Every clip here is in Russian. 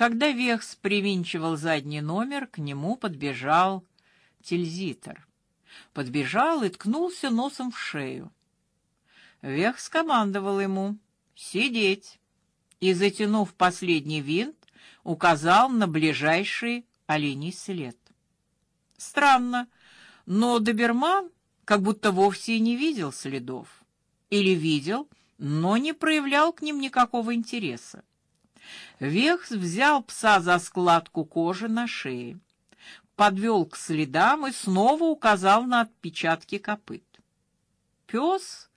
Когда Вехс привинчивал задний номер, к нему подбежал Тильзитер. Подбежал и ткнулся носом в шею. Вехс командовал ему сидеть и, затянув последний винт, указал на ближайший оленей след. Странно, но доберман как будто вовсе и не видел следов. Или видел, но не проявлял к ним никакого интереса. Вехс взял пса за складку кожи на шее, подвел к следам и снова указал на отпечатки копыт. Пес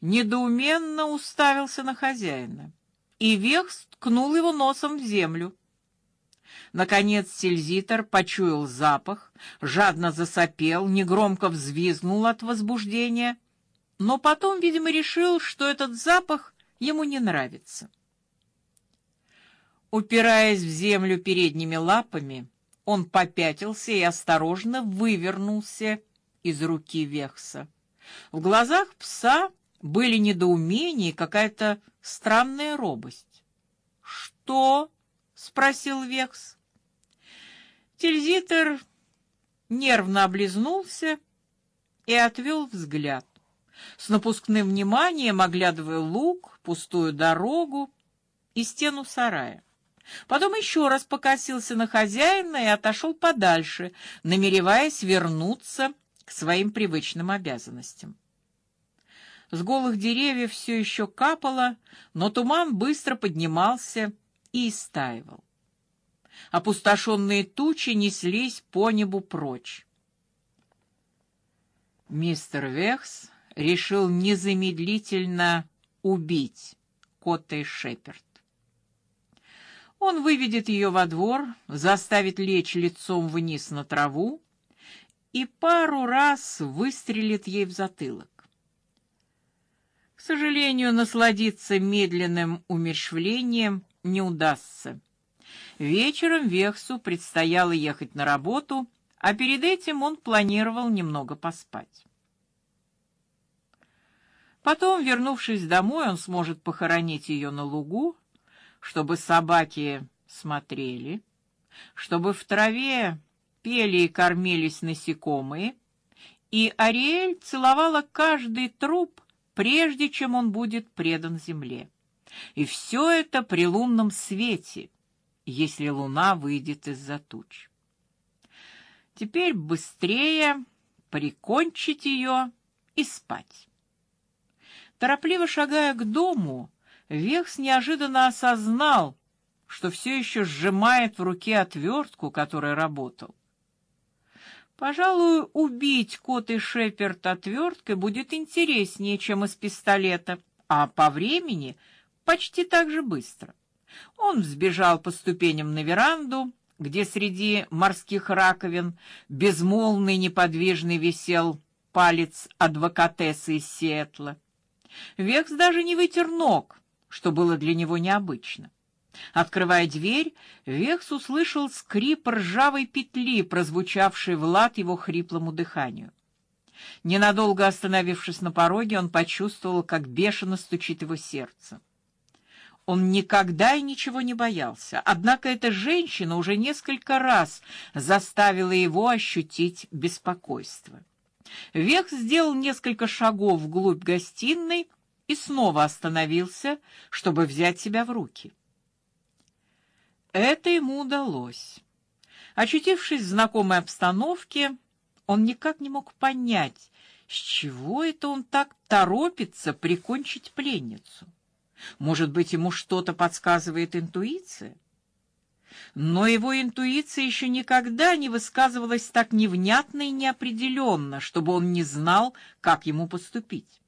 недоуменно уставился на хозяина, и Вехс ткнул его носом в землю. Наконец Сильзитер почуял запах, жадно засопел, негромко взвизгнул от возбуждения, но потом, видимо, решил, что этот запах ему не нравится. Упираясь в землю передними лапами, он попятился и осторожно вывернулся из руки Вехса. В глазах пса были недоумение и какая-то странная робость. "Что?" спросил Векс. Тильзитер нервно облизнулся и отвел взгляд. С напускным вниманием оглядывая луг, пустую дорогу и стену сарая. Потом еще раз покосился на хозяина и отошел подальше, намереваясь вернуться к своим привычным обязанностям. С голых деревьев все еще капало, но туман быстро поднимался и истаивал. Опустошенные тучи неслись по небу прочь. Мистер Вехс решил незамедлительно убить Котта Шеперд. Он выведет ее во двор, заставит лечь лицом вниз на траву и пару раз выстрелит ей в затылок. К сожалению, насладиться медленным умерщвлением не удастся. Вечером Вехсу предстояло ехать на работу, а перед этим он планировал немного поспать. Потом, вернувшись домой, он сможет похоронить ее на лугу, чтобы собаки смотрели, чтобы в траве пели и кормились насекомые, и Ариэль целовала каждый труп, прежде чем он будет предан земле. И все это при лунном свете, если луна выйдет из-за туч. Теперь быстрее прикончить ее и спать. Торопливо шагая к дому, Вехс неожиданно осознал, что все еще сжимает в руке отвертку, которой работал. Пожалуй, убить кот и шеперд отверткой будет интереснее, чем из пистолета, а по времени почти так же быстро. Он взбежал по ступеням на веранду, где среди морских раковин безмолвный неподвижный висел палец адвокатессы из Сиэтла. Векс даже не вытер ног, что было для него необычно. Открывая дверь, Векс услышал скрип ржавой петли, прозвучавший в лад его хриплому дыханию. Ненадолго остановившись на пороге, он почувствовал, как бешено стучит его сердце. Он никогда и ничего не боялся, однако эта женщина уже несколько раз заставила его ощутить беспокойство. Векс сделал несколько шагов вглубь гостиной, и снова остановился, чтобы взять себя в руки. Это ему удалось. Очутившись в знакомой обстановке, он никак не мог понять, с чего это он так торопится прикончить пленницу. Может быть, ему что-то подсказывает интуиция? Но его интуиция еще никогда не высказывалась так невнятно и неопределенно, чтобы он не знал, как ему поступить.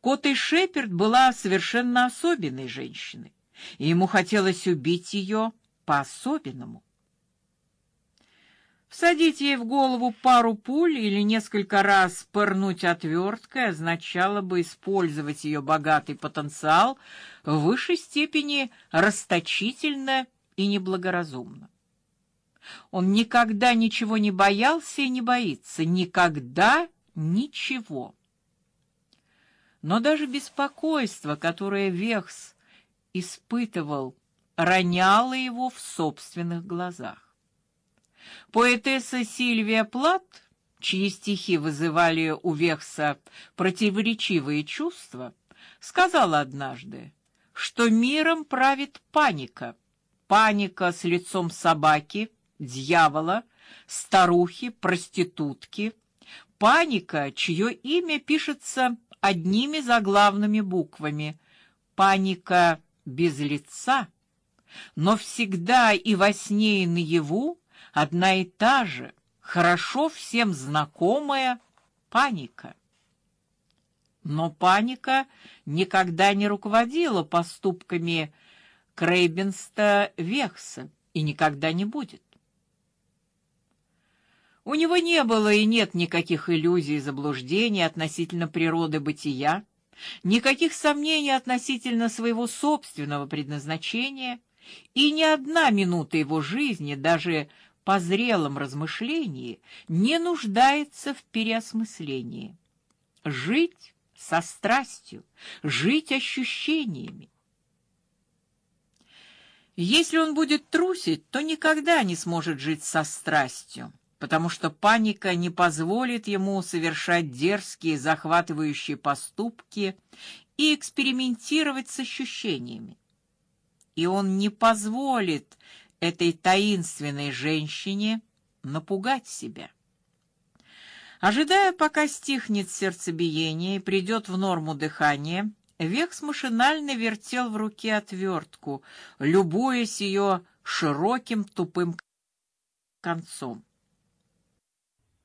Кота Шеперд была совершенно особенной женщиной, и ему хотелось убить ее по-особенному. Всадить ей в голову пару пуль или несколько раз пырнуть отверткой означало бы использовать ее богатый потенциал в высшей степени расточительно и неблагоразумно. Он никогда ничего не боялся и не боится, никогда ничего. Но даже беспокойство, которое Вехс испытывал роняла его в собственных глазах. Поэтесса Сильвия Плат, чьи стихи вызывали у Вехса противоречивые чувства, сказала однажды, что миром правит паника. Паника с лицом собаки, дьявола, старухи, проститутки. Паника, чье имя пишется одними заглавными буквами. Паника без лица, но всегда и во сне, и наяву одна и та же, хорошо всем знакомая паника. Но паника никогда не руководила поступками Крейбенста Вехса и никогда не будет. У него не было и нет никаких иллюзий и заблуждений относительно природы бытия, никаких сомнений относительно своего собственного предназначения, и ни одна минута его жизни, даже по зрелом размышлении, не нуждается в переосмыслении. Жить со страстью, жить ощущениями. Если он будет трусить, то никогда не сможет жить со страстью, потому что паника не позволит ему совершать дерзкие, захватывающие поступки и экспериментировать с ощущениями. И он не позволит этой таинственной женщине напугать себя. Ожидая, пока стихнет сердцебиение и придет в норму дыхание, Векс машинально вертел в руке отвертку, любуясь ее широким тупым концом.